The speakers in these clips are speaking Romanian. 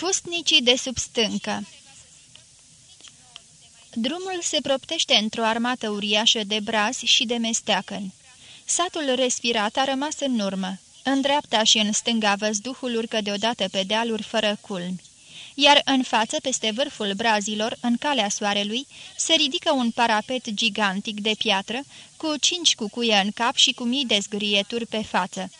Pustnicii de sub stâncă Drumul se proptește într-o armată uriașă de brazi și de mesteacăn. Satul respirat a rămas în urmă. În dreapta și în stânga văzduhul urcă deodată pe dealuri fără culmi. Iar în față, peste vârful brazilor, în calea soarelui, se ridică un parapet gigantic de piatră, cu cinci cucuie în cap și cu mii de zgârieturi pe față.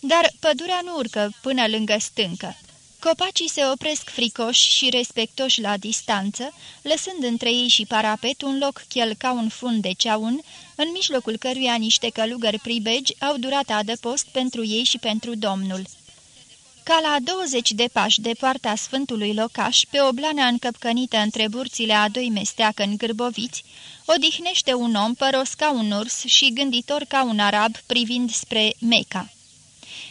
Dar pădurea nu urcă până lângă stâncă. Copacii se opresc fricoși și respectoși la distanță, lăsând între ei și parapet un loc chel ca un fund de ceaun, în mijlocul căruia niște călugări pribegi au durat adăpost pentru ei și pentru domnul. Ca la 20 de pași de poarta Sfântului Locaș, pe o blană încăpcănită între burțile a doi mesteacă în gârboviți, odihnește un om păros ca un urs și gânditor ca un arab privind spre Meca.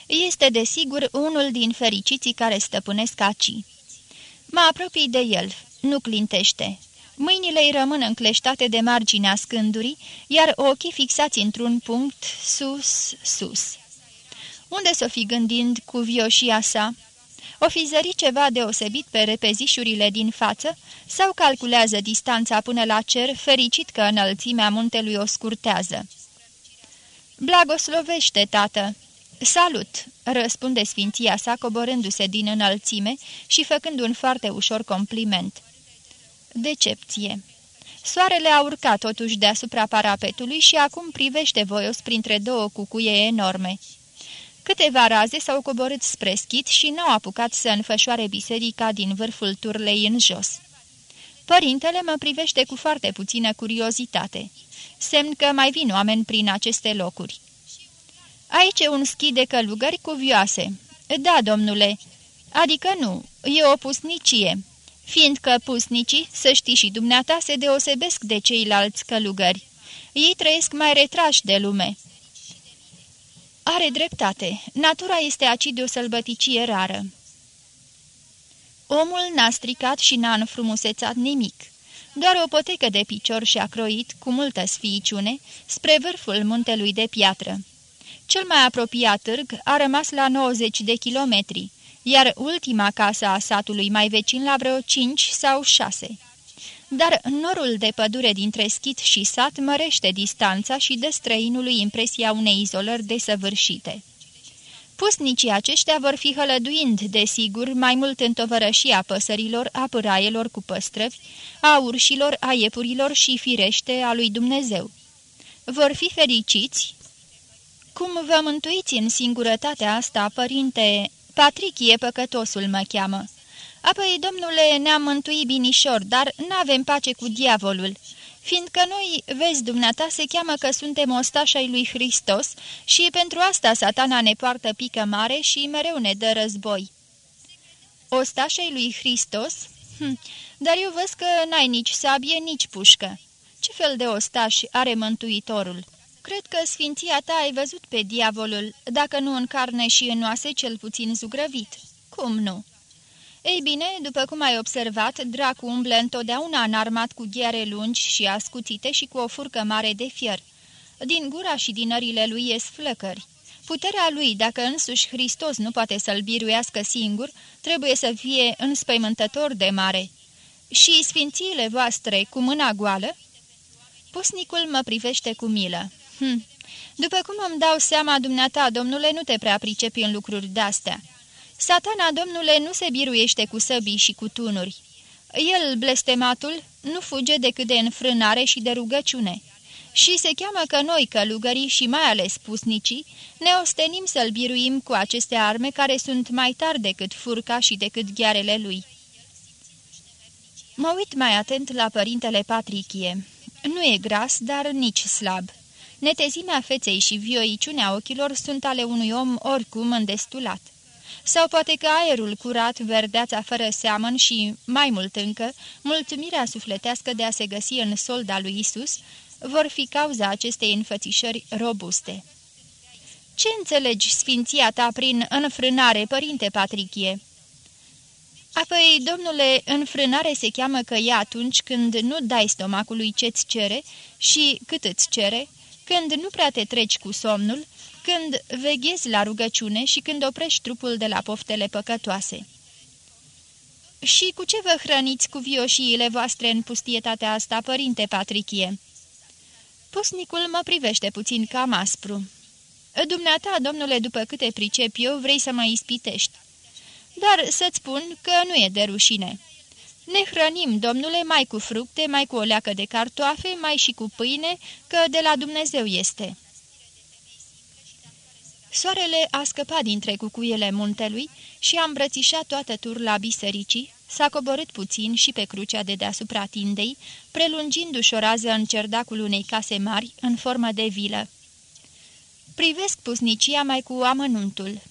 Este, desigur, unul din fericiții care stăpânesc aci. Mă apropii de el, nu clintește. Mâinile îi rămân încleștate de marginea scândurii, iar ochii fixați într-un punct sus, sus. Unde s-o fi gândind cu vioșia sa? O fi zări ceva deosebit pe repezișurile din față sau calculează distanța până la cer, fericit că înălțimea muntelui o scurtează? Blagoslovește, tată!" Salut!" răspunde sfinția sa coborându-se din înălțime și făcând un foarte ușor compliment. Decepție Soarele a urcat totuși deasupra parapetului și acum privește voios printre două cucuie enorme. Câteva raze s-au coborât spre schit și n-au apucat să înfășoare biserica din vârful turlei în jos. Părintele mă privește cu foarte puțină curiozitate. Semn că mai vin oameni prin aceste locuri. Aici e un schi de călugări cu vioase. Da, domnule. Adică nu, e o pusnicie. Fiindcă pusnicii, să știi și dumneata, se deosebesc de ceilalți călugări. Ei trăiesc mai retrași de lume. Are dreptate. Natura este aci de o sălbăticie rară. Omul n-a stricat și n-a înfrumusețat nimic. Doar o potecă de picior și-a croit, cu multă sfiiciune, spre vârful muntelui de piatră. Cel mai apropiat târg a rămas la 90 de kilometri, iar ultima casă a satului mai vecin la vreo 5 sau 6. Dar norul de pădure dintre schit și sat mărește distanța și dă străinului impresia unei izolări desăvârșite. Pusnicii aceștia vor fi hălăduind, desigur, mai mult în tovărășia păsărilor, a pâraielor cu păstrăvi, a urșilor, a iepurilor și, firește, a lui Dumnezeu. Vor fi fericiți? Cum vă mântuiți în singurătatea asta, părinte? Patrichie păcătosul mă cheamă. Apoi, domnule, ne-am mântuit binișor, dar n-avem pace cu diavolul, fiindcă noi, vezi dumneata, se cheamă că suntem ostașai lui Hristos și pentru asta satana ne poartă pică mare și mereu ne dă război. Ostașai lui Hristos? Hm, dar eu văd că n-ai nici sabie, nici pușcă. Ce fel de ostaș are mântuitorul?" Cred că sfinția ta ai văzut pe diavolul, dacă nu în carne și în oase, cel puțin zugrăvit. Cum nu?" Ei bine, după cum ai observat, dracu umblă întotdeauna înarmat cu gheare lungi și ascuțite și cu o furcă mare de fier. Din gura și din arile lui ies flăcări. Puterea lui, dacă însuși Hristos nu poate să-l biruiască singur, trebuie să fie înspăimântător de mare. Și sfințiile voastre, cu mâna goală? Pusnicul mă privește cu milă. Hm. După cum îmi dau seama, dumneata, domnule, nu te prea pricepi în lucruri de-astea. Satana, domnule, nu se biruiește cu săbii și cu tunuri. El, blestematul, nu fuge decât de înfrânare și de rugăciune. Și se cheamă că noi, călugării și mai ales pusnicii, ne ostenim să-l biruim cu aceste arme care sunt mai tari decât furca și decât ghearele lui. Mă uit mai atent la părintele Patrichie. Nu e gras, dar nici slab. Netezimea feței și vioiciunea ochilor sunt ale unui om oricum îndestulat. Sau poate că aerul curat, verdeața fără seamăn și, mai mult încă, mulțumirea sufletească de a se găsi în solda lui Isus, vor fi cauza acestei înfățișări robuste. Ce înțelegi, sfinția ta, prin înfrânare, părinte Patrichie?" Apoi, domnule, înfrânare se cheamă că e atunci când nu dai stomacului ce-ți cere și cât îți cere, când nu prea te treci cu somnul, când veghezi la rugăciune și când oprești trupul de la poftele păcătoase. Și cu ce vă hrăniți cu vioșiile voastre în pustietatea asta, părinte Patrichie?" Pusnicul mă privește puțin cam aspru. Dumneata, domnule, după câte pricep eu, vrei să mă ispitești. Dar să-ți spun că nu e de rușine. Ne hrănim, domnule, mai cu fructe, mai cu o leacă de cartoafe, mai și cu pâine, că de la Dumnezeu este." Soarele a scăpat dintre cucuiele muntelui și a îmbrățișat toată turla bisericii, s-a coborât puțin și pe crucea de deasupra tindei, prelungindu-și o rază în cerdacul unei case mari, în formă de vilă. Privesc pusnicia mai cu amănuntul.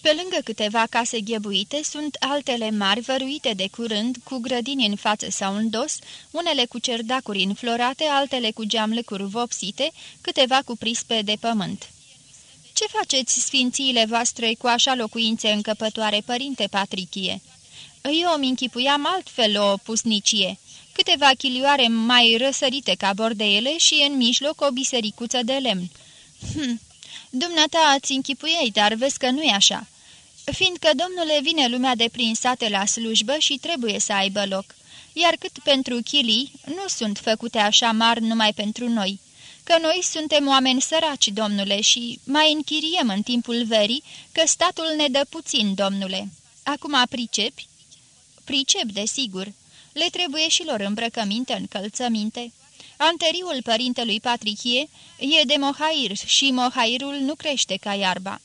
Pe lângă câteva case ghebuite sunt altele mari, văruite de curând, cu grădini în față sau în dos, unele cu cerdacuri înflorate, altele cu geamlecuri vopsite, câteva cu prispe de pământ. Ce faceți sfințiile voastre cu așa locuințe încăpătoare, părinte Patrichie?" Eu îmi închipuiam altfel o pusnicie, câteva chilioare mai răsărite ca bordeele și în mijloc o bisericuță de lemn. Hm, dumneata ați închipuiei, dar vezi că nu e așa. Fiindcă, domnule, vine lumea de prin sate la slujbă și trebuie să aibă loc, iar cât pentru chilii, nu sunt făcute așa mari numai pentru noi că noi suntem oameni săraci, domnule, și mai închiriem în timpul verii, că statul ne dă puțin, domnule. Acum pricepi? Pricep, desigur. Le trebuie și lor îmbrăcăminte, încălțăminte. Anteriul părintelui Patrichie e de mohair și mohairul nu crește ca iarba.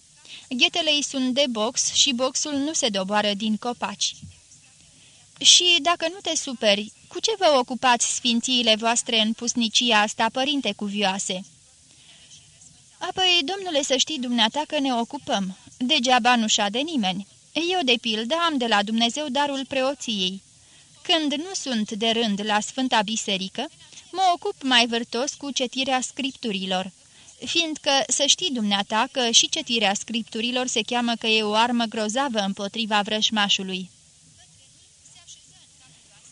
Ghetele sunt de box și boxul nu se doboară din copaci. Și dacă nu te superi, cu ce vă ocupați sfințiile voastre în pusnicia asta, părinte cuvioase?" Apoi, domnule, să știi dumneata că ne ocupăm. Degeaba nu de nimeni. Eu, de pildă, am de la Dumnezeu darul preoției. Când nu sunt de rând la Sfânta Biserică, mă ocup mai vârtos cu cetirea scripturilor, fiindcă să știi dumneata că și cetirea scripturilor se cheamă că e o armă grozavă împotriva vrășmașului.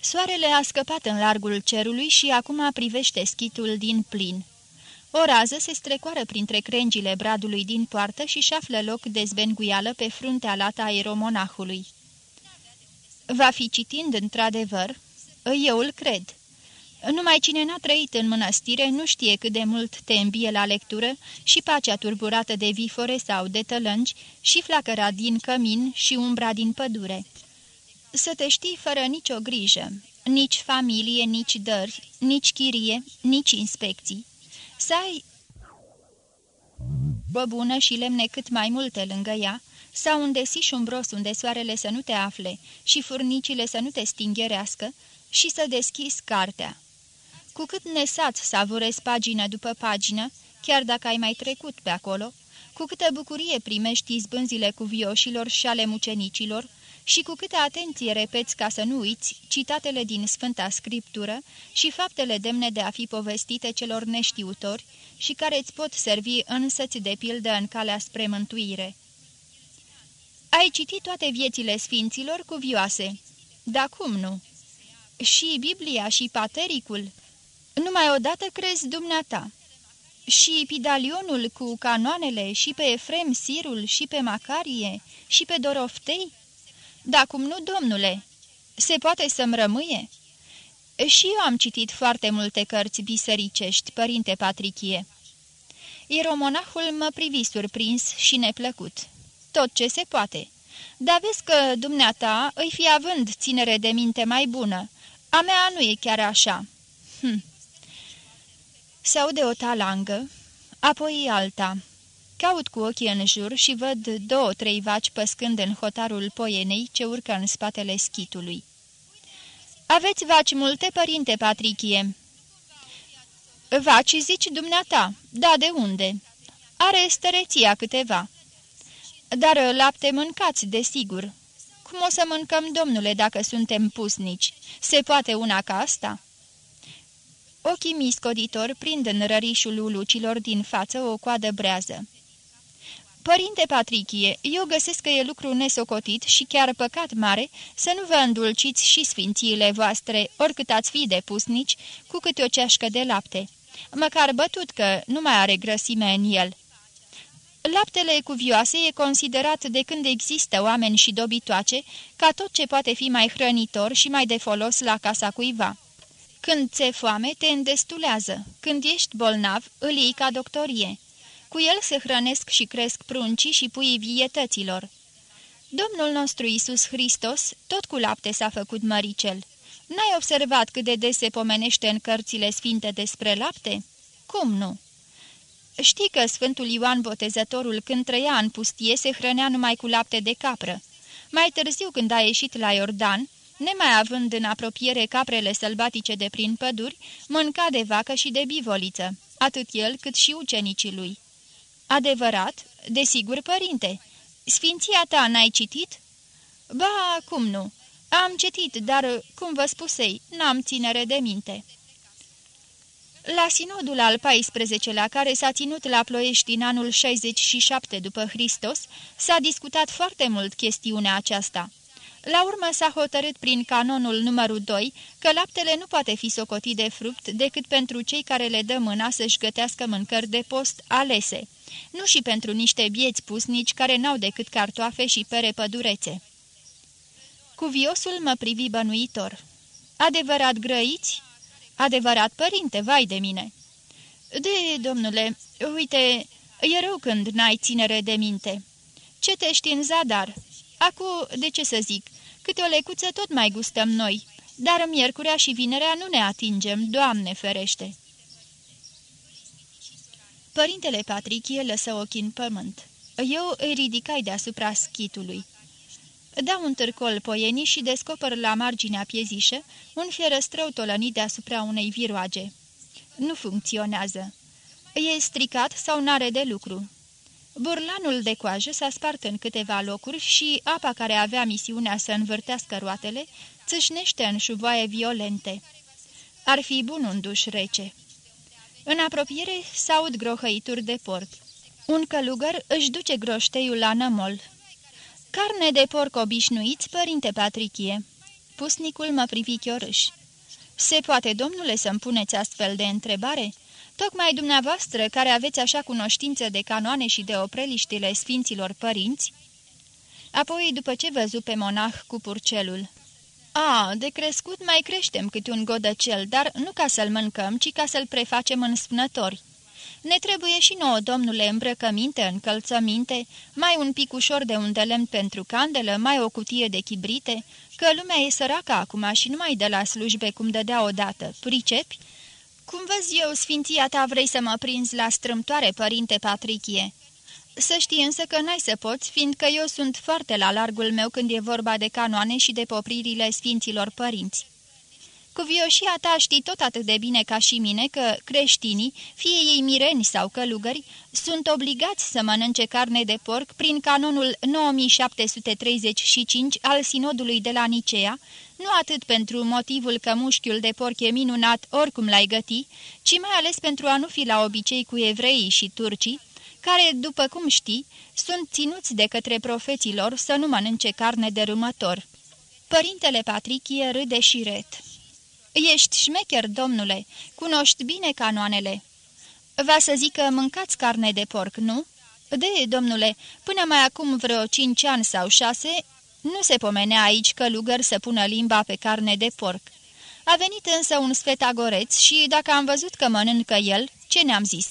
Soarele a scăpat în largul cerului și acum privește schitul din plin. O rază se strecoară printre crengile bradului din poartă și află loc de zbenguială pe fruntea lată a aeromonahului. Va fi citind într-adevăr? Eu îl cred. Numai cine n-a trăit în mănăstire nu știe cât de mult te îmbie la lectură și pacea turburată de vifore sau de tălângi și flacăra din cămin și umbra din pădure. Să te știi fără nicio grijă, nici familie, nici dări, nici chirie, nici inspecții. Să ai băbună și lemne cât mai multe lângă ea, sau un desiș umbros unde soarele să nu te afle și furnicile să nu te stingherească, și să deschizi cartea. Cu cât nesat savurezi pagină după pagină, chiar dacă ai mai trecut pe acolo, cu câtă bucurie primești izbânzile cuvioșilor și ale mucenicilor, și cu câtă atenție repeți ca să nu uiți citatele din Sfânta Scriptură și faptele demne de a fi povestite celor neștiutori și care îți pot servi însăți de pildă în calea spre mântuire. Ai citit toate viețile sfinților cuvioase, dar cum nu? Și Biblia și Patericul? Numai odată crezi dumneata. Și Pidalionul cu canoanele, și pe Efrem Sirul, și pe Macarie, și pe Doroftei? Da, cum nu, domnule? Se poate să-mi rămâie?" Și eu am citit foarte multe cărți bisericești, părinte Patrichie." Ieromonahul mă privi surprins și neplăcut. Tot ce se poate. Dar vezi că dumneata îi fi având ținere de minte mai bună. A mea nu e chiar așa." Hm. Se aude o talangă, apoi alta. Caut cu ochii în jur și văd două-trei vaci păscând în hotarul poienei ce urcă în spatele schitului. Aveți vaci multe, părinte Patrichie?" Vaci, zici dumneata? Da, de unde?" Are stăreția câteva." Dar lapte mâncați, desigur." Cum o să mâncăm, domnule, dacă suntem pusnici? Se poate una ca asta?" Ochii miscoditor prind în rărișul ulucilor din față o coadă brează. Părinte Patrichie, eu găsesc că e lucru nesocotit și chiar păcat mare să nu vă îndulciți și sfințiile voastre, oricât ați fi de pusnici, cu câte o ceașcă de lapte. Măcar bătut că nu mai are grăsime în el. Laptele cuvioase e considerat de când există oameni și dobitoace ca tot ce poate fi mai hrănitor și mai de folos la casa cuiva. Când ți-e foame, te îndestulează. Când ești bolnav, îl iei ca doctorie. Cu el se hrănesc și cresc pruncii și puii vietăților. Domnul nostru Isus Hristos tot cu lapte s-a făcut măricel. N-ai observat cât de des se pomenește în cărțile sfinte despre lapte? Cum nu? Știi că Sfântul Ioan Botezătorul, când trăia în pustie, se hrănea numai cu lapte de capră. Mai târziu, când a ieșit la Iordan, nemai având în apropiere caprele sălbatice de prin păduri, mânca de vacă și de bivoliță, atât el cât și ucenicii lui. Adevărat? Desigur, părinte. Sfinția ta n-ai citit?" Ba, cum nu? Am citit, dar, cum vă spusei, n-am ținere de minte." La sinodul al XIV-lea, care s-a ținut la Ploiești în anul 67 după Hristos, s-a discutat foarte mult chestiunea aceasta. La urmă s-a hotărât prin canonul numărul 2 că laptele nu poate fi socotit de fruct decât pentru cei care le dă mâna să-și gătească mâncări de post alese, nu și pentru niște bieți pusnici care n-au decât cartoafe și pere pădurețe. Cuviosul mă privi bănuitor. Adevărat grăiți?" Adevărat părinte, vai de mine!" De, domnule, uite, e rău când n-ai ținere de minte. Cetești în zadar. Acu, de ce să zic, câte o lecuță tot mai gustăm noi, dar miercurea și vinerea nu ne atingem, Doamne ferește!" Părintele Patrichie lăsă ochii în pământ. Eu îi ridicai deasupra schitului. Dau un târcol poienii și descoper la marginea piezișă un fierăstrău tolănit deasupra unei viroage. Nu funcționează. E stricat sau n-are de lucru. Burlanul de coajă s-a spart în câteva locuri și apa care avea misiunea să învârtească roatele țâșnește în șuvoaie violente. Ar fi bun un duș rece. În apropiere s-aud grohăituri de port. Un călugăr își duce groșteiul la nămol. Carne de porc obișnuiți, părinte Patrichie." Pusnicul mă privi chiorâș. Se poate, domnule, să-mi puneți astfel de întrebare?" Tocmai dumneavoastră, care aveți așa cunoștință de canoane și de opreliștile sfinților părinți?" Apoi, după ce văzu pe monah cu purcelul. A, de crescut mai creștem câte un godăcel, dar nu ca să-l mâncăm, ci ca să-l prefacem în spnători." Ne trebuie și nouă, domnule, îmbrăcăminte, încălțăminte, mai un pic ușor de un lemn pentru candelă, mai o cutie de chibrite, că lumea e săracă acum și nu mai de la slujbe cum dădea odată. Pricepi? Cum văz eu, sfinția ta, vrei să mă prinzi la strâmtoare, părinte Patrichie?" Să știi însă că n-ai să poți, fiindcă eu sunt foarte la largul meu când e vorba de canoane și de popririle sfinților părinți. Cuvioșia ta știi tot atât de bine ca și mine că creștinii, fie ei mireni sau călugări, sunt obligați să mănânce carne de porc prin canonul 9735 al sinodului de la Nicea, nu atât pentru motivul că mușchiul de porc e minunat oricum l-ai găti, ci mai ales pentru a nu fi la obicei cu evreii și turcii, care, după cum știi, sunt ținuți de către profeților să nu mănânce carne de râmător. Părintele Patrichie râde și ret. Ești șmecher, domnule, cunoști bine canoanele." Va să zic că mâncați carne de porc, nu?" De, domnule, până mai acum vreo cinci ani sau șase, nu se pomenea aici călugăr să pună limba pe carne de porc. A venit însă un sfetagoreț și dacă am văzut că mănâncă el, ce ne-am zis?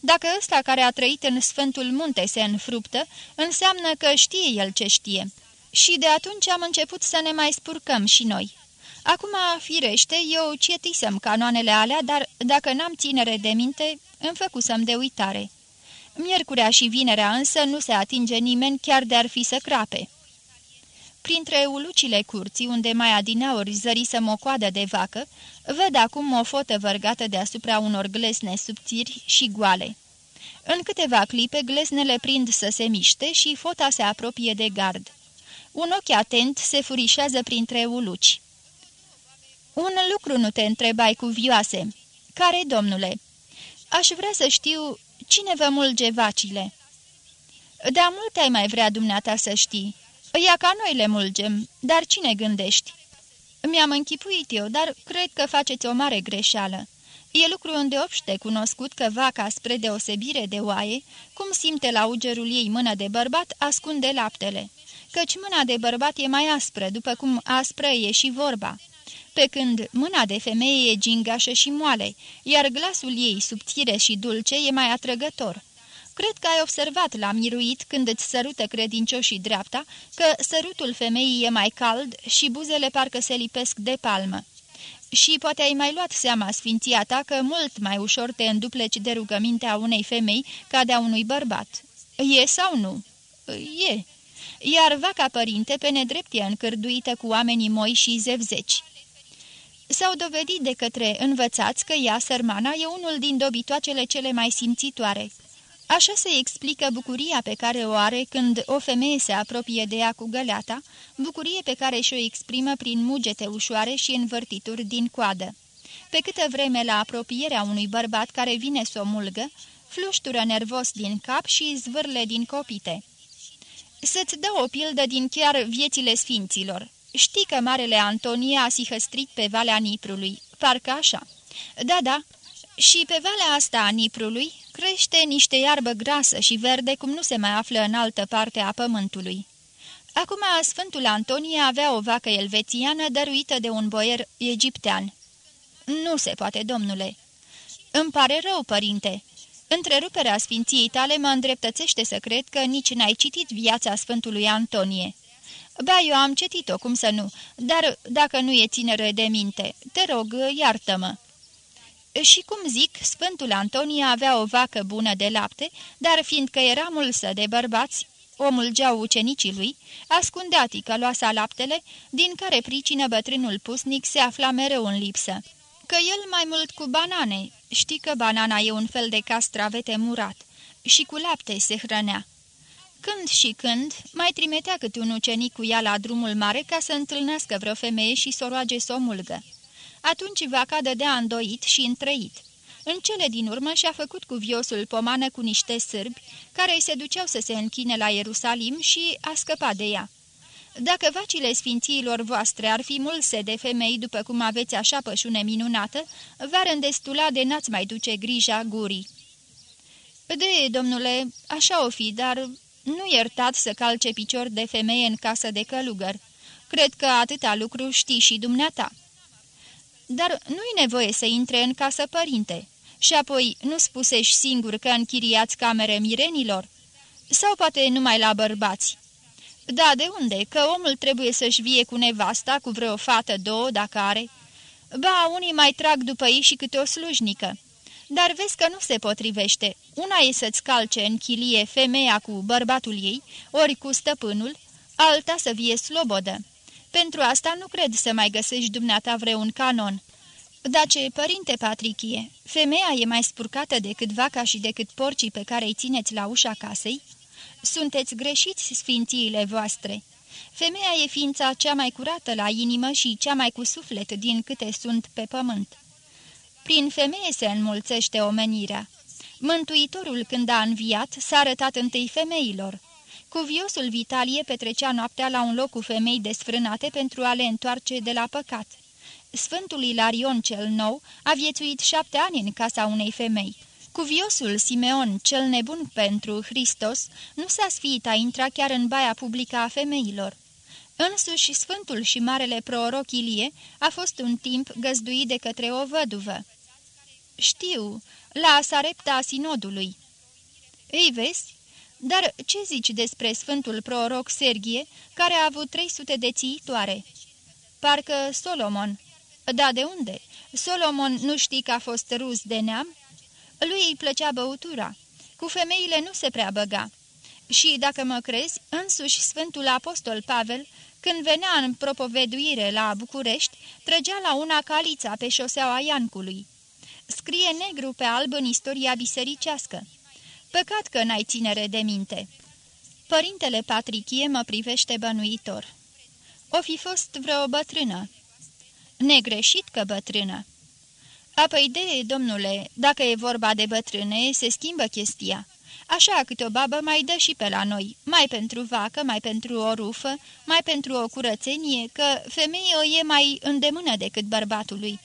Dacă ăsta care a trăit în Sfântul Munte se înfruptă, înseamnă că știe el ce știe. Și de atunci am început să ne mai spurcăm și noi. Acum, firește, eu cietisem canoanele alea, dar dacă n-am ținere de minte, îmi făcusem de uitare. Miercurea și vinerea însă nu se atinge nimeni chiar de-ar fi să crape. Printre ulucile curții, unde mai adineauri zărisem o coadă de vacă, văd acum o fotă vărgată deasupra unor glesne subțiri și goale. În câteva clipe, glesnele prind să se miște și fota se apropie de gard. Un ochi atent se furișează printre uluci. Un lucru nu te întrebai cu vioase. Care, domnule? Aș vrea să știu cine vă mulge vacile." De mult ai mai vrea dumneata să știi. Ia ca noi le mulgem, dar cine gândești?" Mi-am închipuit eu, dar cred că faceți o mare greșeală. E lucru îndeopște cunoscut că vaca, spre deosebire de oaie, cum simte la ugerul ei mână de bărbat, ascunde laptele, căci mâna de bărbat e mai aspră, după cum aspră e și vorba pe când mâna de femeie e gingașă și moale, iar glasul ei subțire și dulce e mai atrăgător. Cred că ai observat la miruit când îți sărută credincioșii dreapta că sărutul femeii e mai cald și buzele parcă se lipesc de palmă. Și poate ai mai luat seama, sfinția ta, că mult mai ușor te îndupleci de rugămintea unei femei ca de a unui bărbat. E sau nu? E. Iar vaca părinte pe nedrept e încărduită cu oamenii moi și zevzeci. S-au dovedit de către învățați că ea, sărmana, e unul din dobitoacele cele mai simțitoare. Așa se explică bucuria pe care o are când o femeie se apropie de ea cu găleata, bucurie pe care și-o exprimă prin mugete ușoare și învârtituri din coadă. Pe câtă vreme la apropierea unui bărbat care vine să o mulgă, fluștură nervos din cap și zvârle din copite. Să-ți dă o pildă din chiar viețile sfinților. Știi că Marele Antonie a sihăstrit pe Valea Niprului, parcă așa. Da, da, și pe valea asta a Niprului crește niște iarbă grasă și verde cum nu se mai află în altă parte a pământului. Acum Sfântul Antonie avea o vacă elvețiană dăruită de un boier egiptean. Nu se poate, domnule." Îmi pare rău, părinte." Întreruperea sfinției tale mă îndreptățește să cred că nici n-ai citit viața Sfântului Antonie." Ba, eu am citit-o, cum să nu, dar dacă nu e țineră de minte, te rog, iartă-mă." Și cum zic, Sfântul Antonie avea o vacă bună de lapte, dar fiindcă era mulsă de bărbați, o mulgeau ucenicii lui, ascundea ticăloasa laptele, din care pricină bătrânul pusnic se afla mereu în lipsă. Că el mai mult cu banane, știi că banana e un fel de castravete murat, și cu lapte se hrănea. Când și când, mai trimitea câte un ucenic cu ea la drumul mare ca să întâlnească vreo femeie și să o roage să o mulgă. Atunci vaca dădea îndoit și întrăit. În cele din urmă și-a făcut cu viosul pomană cu niște sârbi, care îi se duceau să se închine la Ierusalim și a scăpat de ea. Dacă vacile sfințiilor voastre ar fi mulse de femei după cum aveți așa pășune minunată, v-ar îndestula de n-ați mai duce grija gurii. De, domnule, așa o fi, dar nu iertat să calce picior de femeie în casă de călugăr. Cred că atâta lucru știi și dumneata." Dar nu-i nevoie să intre în casă părinte. Și apoi, nu spusești singur că închiriați camere mirenilor? Sau poate numai la bărbați?" Da, de unde? Că omul trebuie să-și vie cu nevasta, cu vreo fată, două, dacă are." Ba, unii mai trag după ei și câte o slujnică." Dar vezi că nu se potrivește. Una e să-ți calce în chilie femeia cu bărbatul ei, ori cu stăpânul, alta să vie slobodă. Pentru asta nu cred să mai găsești dumneata vreun canon. Dace, părinte Patrichie, femeia e mai spurcată decât vaca și decât porcii pe care îi țineți la ușa casei? Sunteți greșiți, sfințiile voastre. Femeia e ființa cea mai curată la inimă și cea mai cu suflet din câte sunt pe pământ. Prin femeie se înmulțește omenirea. Mântuitorul, când a înviat, s-a arătat întâi femeilor. Cuviosul Vitalie petrecea noaptea la un loc cu femei desfrânate pentru a le întoarce de la păcat. Sfântul Ilarion cel Nou a viețuit șapte ani în casa unei femei. Cuviosul Simeon cel nebun pentru Hristos nu s-a sfiit a intra chiar în baia publică a femeilor. Însuși Sfântul și Marele Proroc Ilie a fost un timp găzduit de către o văduvă. Știu, la Sarepta Sinodului." Ei vezi? Dar ce zici despre Sfântul Proroc Serghie, care a avut 300 de țiitoare?" Parcă Solomon." Da, de unde? Solomon nu știi că a fost rus de neam?" Lui îi plăcea băutura. Cu femeile nu se prea băga." Și, dacă mă crezi, însuși Sfântul Apostol Pavel, când venea în propoveduire la București, trăgea la una calița pe șoseaua Iancului. Scrie negru pe alb în istoria bisericească. Păcat că n-ai ținere de minte. Părintele Patrichie mă privește bănuitor. O fi fost vreo bătrână. Negreșit că bătrână. Apoi de, domnule, dacă e vorba de bătrâne, se schimbă chestia. Așa câte o babă mai dă și pe la noi, mai pentru vacă, mai pentru o rufă, mai pentru o curățenie, că femeie o e mai îndemână decât bărbatului.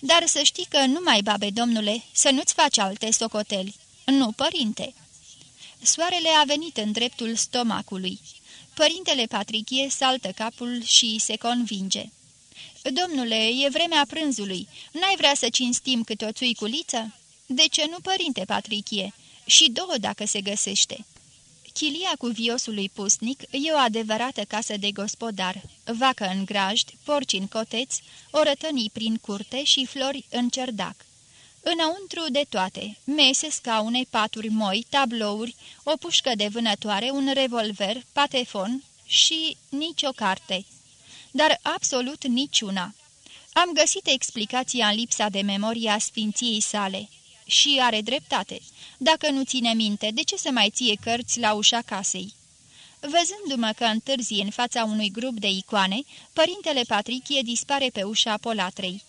dar să știi că nu mai babe, domnule, să nu-ți faci alte socoteli. Nu, părinte." Soarele a venit în dreptul stomacului. Părintele Patrichie saltă capul și se convinge. Domnule, e vremea prânzului. N-ai vrea să cinstim câte o țuiculiță?" De ce nu, părinte Patrichie? Și două dacă se găsește." Chilia cu viosului pusnic e o adevărată casă de gospodar, vacă în grajd, porci în coteți, orătănii prin curte și flori în cerdac. Înăuntru de toate, mese, scaune, paturi moi, tablouri, o pușcă de vânătoare, un revolver, patefon și nicio carte. Dar absolut niciuna. Am găsit explicația în lipsa de memorie a sfinției sale. Și are dreptate. Dacă nu ține minte, de ce să mai ție cărți la ușa casei? Văzându-mă că întârzi în fața unui grup de icoane, părintele Patrichie dispare pe ușa polatrei.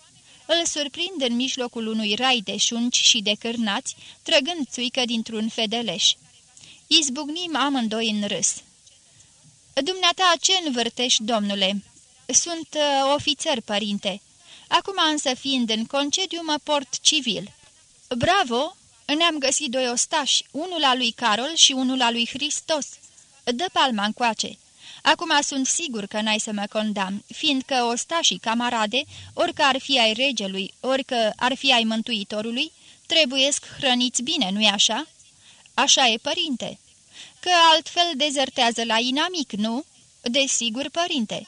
Îl surprind în mijlocul unui rai de șunci și de cârnați, trăgând țuică dintr-un fedeleș. Izbucnim amândoi în râs. Dumneata ce învârtești, domnule?" Sunt uh, ofițer, părinte. Acum însă fiind în concediu, mă port civil." Bravo! Ne-am găsit doi ostași, unul al lui Carol și unul al lui Hristos. Dă palma încoace. Acum sunt sigur că n-ai să mă condamn, fiindcă ostașii camarade, orică ar fi ai regelui, orică ar fi ai mântuitorului, trebuiesc hrăniți bine, nu-i așa? Așa e, părinte. Că altfel dezertează la inamic, nu? Desigur, părinte.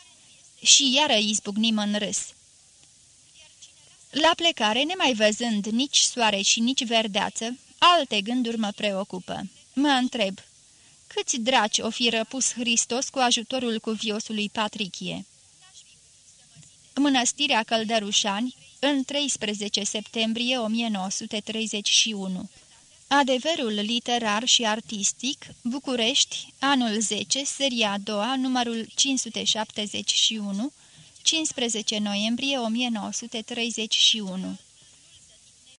Și iară izbucnim în râs. La plecare, nemai văzând nici soare și nici verdeață, alte gânduri mă preocupă. Mă întreb, câți draci o fi răpus Hristos cu ajutorul cuviosului Patrichie? Mănăstirea Căldărușani, în 13 septembrie 1931 Adevărul literar și artistic, București, anul 10, seria a doua, numărul 571, 15 noiembrie 1931